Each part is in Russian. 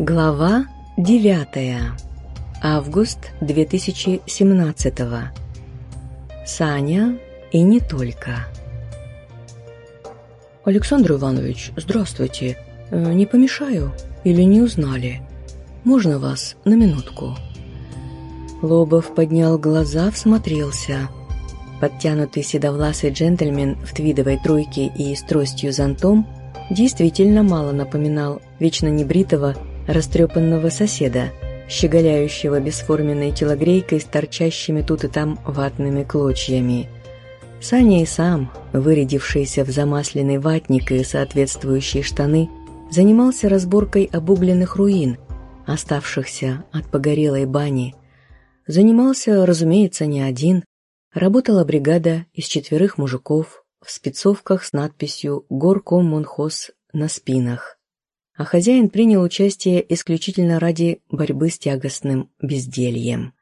Глава 9. Август 2017. Саня и не только. Александр Иванович, здравствуйте. Э, не помешаю или не узнали? Можно вас на минутку? Лобов поднял глаза, всмотрелся. Подтянутый седовласый джентльмен в твидовой тройке и с тростью зонтом действительно мало напоминал вечно небритого растрепанного соседа, щеголяющего бесформенной телогрейкой с торчащими тут и там ватными клочьями. Саня и сам, вырядившийся в замасленный ватник и соответствующие штаны, занимался разборкой обугленных руин, оставшихся от погорелой бани. Занимался, разумеется, не один. Работала бригада из четверых мужиков в спецовках с надписью «Горкоммунхоз» на спинах а хозяин принял участие исключительно ради борьбы с тягостным бездельем.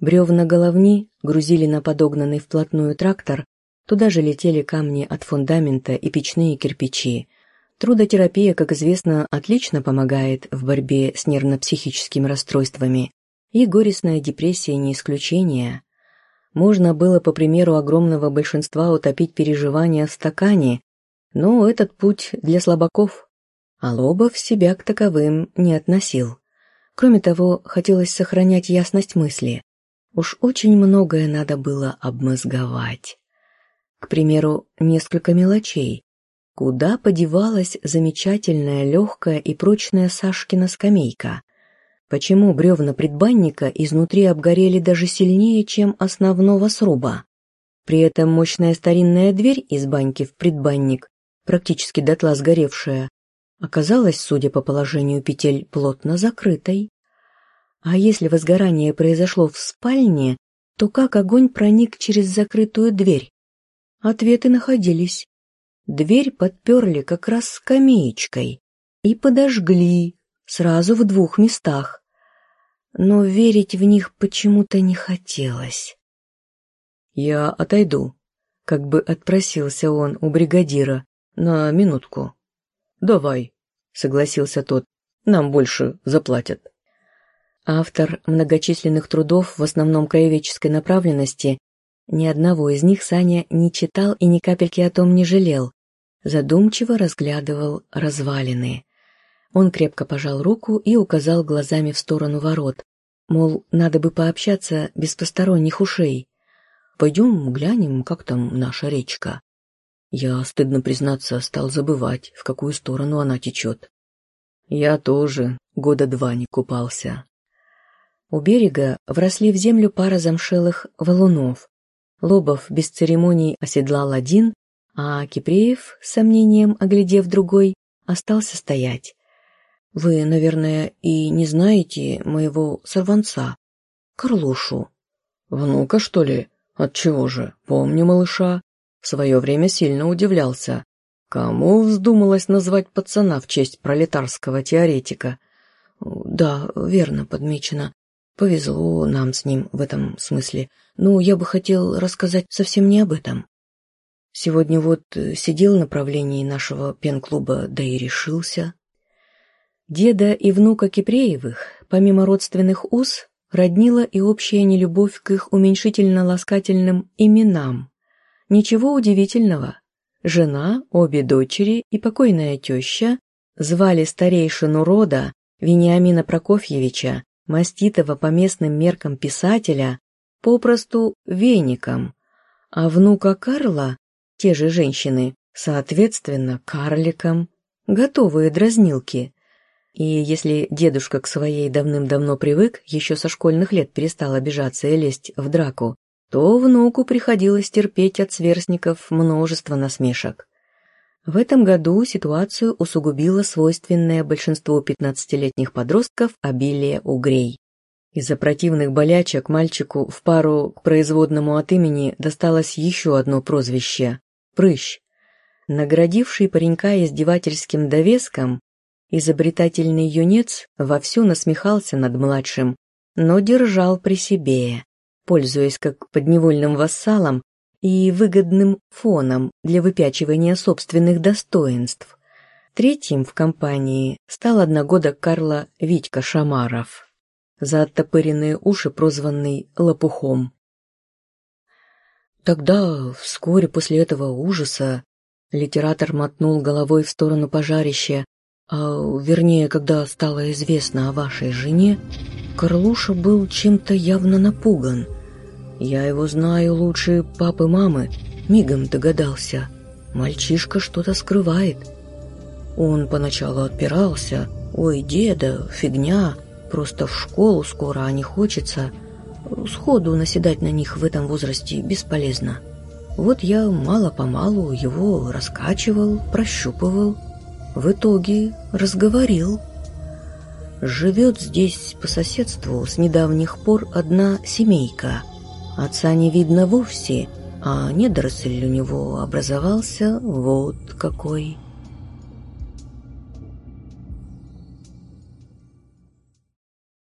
Бревна головни грузили на подогнанный вплотную трактор, туда же летели камни от фундамента и печные кирпичи. Трудотерапия, как известно, отлично помогает в борьбе с нервно-психическими расстройствами, и горестная депрессия не исключение. Можно было, по примеру огромного большинства, утопить переживания в стакане, но этот путь для слабаков, а Лобов себя к таковым не относил. Кроме того, хотелось сохранять ясность мысли. Уж очень многое надо было обмозговать. К примеру, несколько мелочей. Куда подевалась замечательная, легкая и прочная Сашкина скамейка? Почему бревна предбанника изнутри обгорели даже сильнее, чем основного сруба? При этом мощная старинная дверь из баньки в предбанник, практически дотла сгоревшая, оказалась, судя по положению петель, плотно закрытой. А если возгорание произошло в спальне, то как огонь проник через закрытую дверь? Ответы находились. Дверь подперли как раз скамеечкой и подожгли сразу в двух местах. Но верить в них почему-то не хотелось. «Я отойду», — как бы отпросился он у бригадира, на минутку. «Давай», — согласился тот, — «нам больше заплатят». Автор многочисленных трудов, в основном краеведческой направленности, ни одного из них Саня не читал и ни капельки о том не жалел, задумчиво разглядывал развалины. Он крепко пожал руку и указал глазами в сторону ворот, мол, надо бы пообщаться без посторонних ушей. «Пойдем глянем, как там наша речка». Я, стыдно признаться, стал забывать, в какую сторону она течет. Я тоже года два не купался. У берега вросли в землю пара замшелых валунов. Лобов без церемоний оседлал один, а Кипреев, с сомнением оглядев другой, остался стоять. «Вы, наверное, и не знаете моего сорванца, Карлушу?» «Внука, что ли? Отчего же? Помню малыша в свое время сильно удивлялся. Кому вздумалось назвать пацана в честь пролетарского теоретика? Да, верно подмечено. Повезло нам с ним в этом смысле. Но я бы хотел рассказать совсем не об этом. Сегодня вот э, сидел в направлении нашего пен-клуба, да и решился. Деда и внука Кипреевых, помимо родственных уз, роднила и общая нелюбовь к их уменьшительно-ласкательным именам, Ничего удивительного. Жена, обе дочери и покойная теща звали старейшину рода Вениамина Прокофьевича, маститого по местным меркам писателя, попросту веником, а внука Карла, те же женщины, соответственно, карликом, готовые дразнилки. И если дедушка к своей давным-давно привык, еще со школьных лет перестал обижаться и лезть в драку, то внуку приходилось терпеть от сверстников множество насмешек. В этом году ситуацию усугубило свойственное большинству 15-летних подростков обилие угрей. Из-за противных болячек мальчику в пару к производному от имени досталось еще одно прозвище – «Прыщ». Наградивший паренька издевательским довеском, изобретательный юнец вовсю насмехался над младшим, но держал при себе пользуясь как подневольным вассалом и выгодным фоном для выпячивания собственных достоинств. Третьим в компании стал одногодок Карла Витька Шамаров, за оттопыренные уши прозванный Лопухом. Тогда, вскоре после этого ужаса, литератор мотнул головой в сторону пожарища, а вернее, когда стало известно о вашей жене, Карлуша был чем-то явно напуган. Я его знаю лучше папы-мамы, мигом догадался. Мальчишка что-то скрывает. Он поначалу отпирался. «Ой, деда, фигня, просто в школу скоро, а не хочется». Сходу наседать на них в этом возрасте бесполезно. Вот я мало-помалу его раскачивал, прощупывал. В итоге разговорил. Живет здесь по соседству с недавних пор одна семейка. Отца не видно вовсе, а недоросль у него образовался вот какой.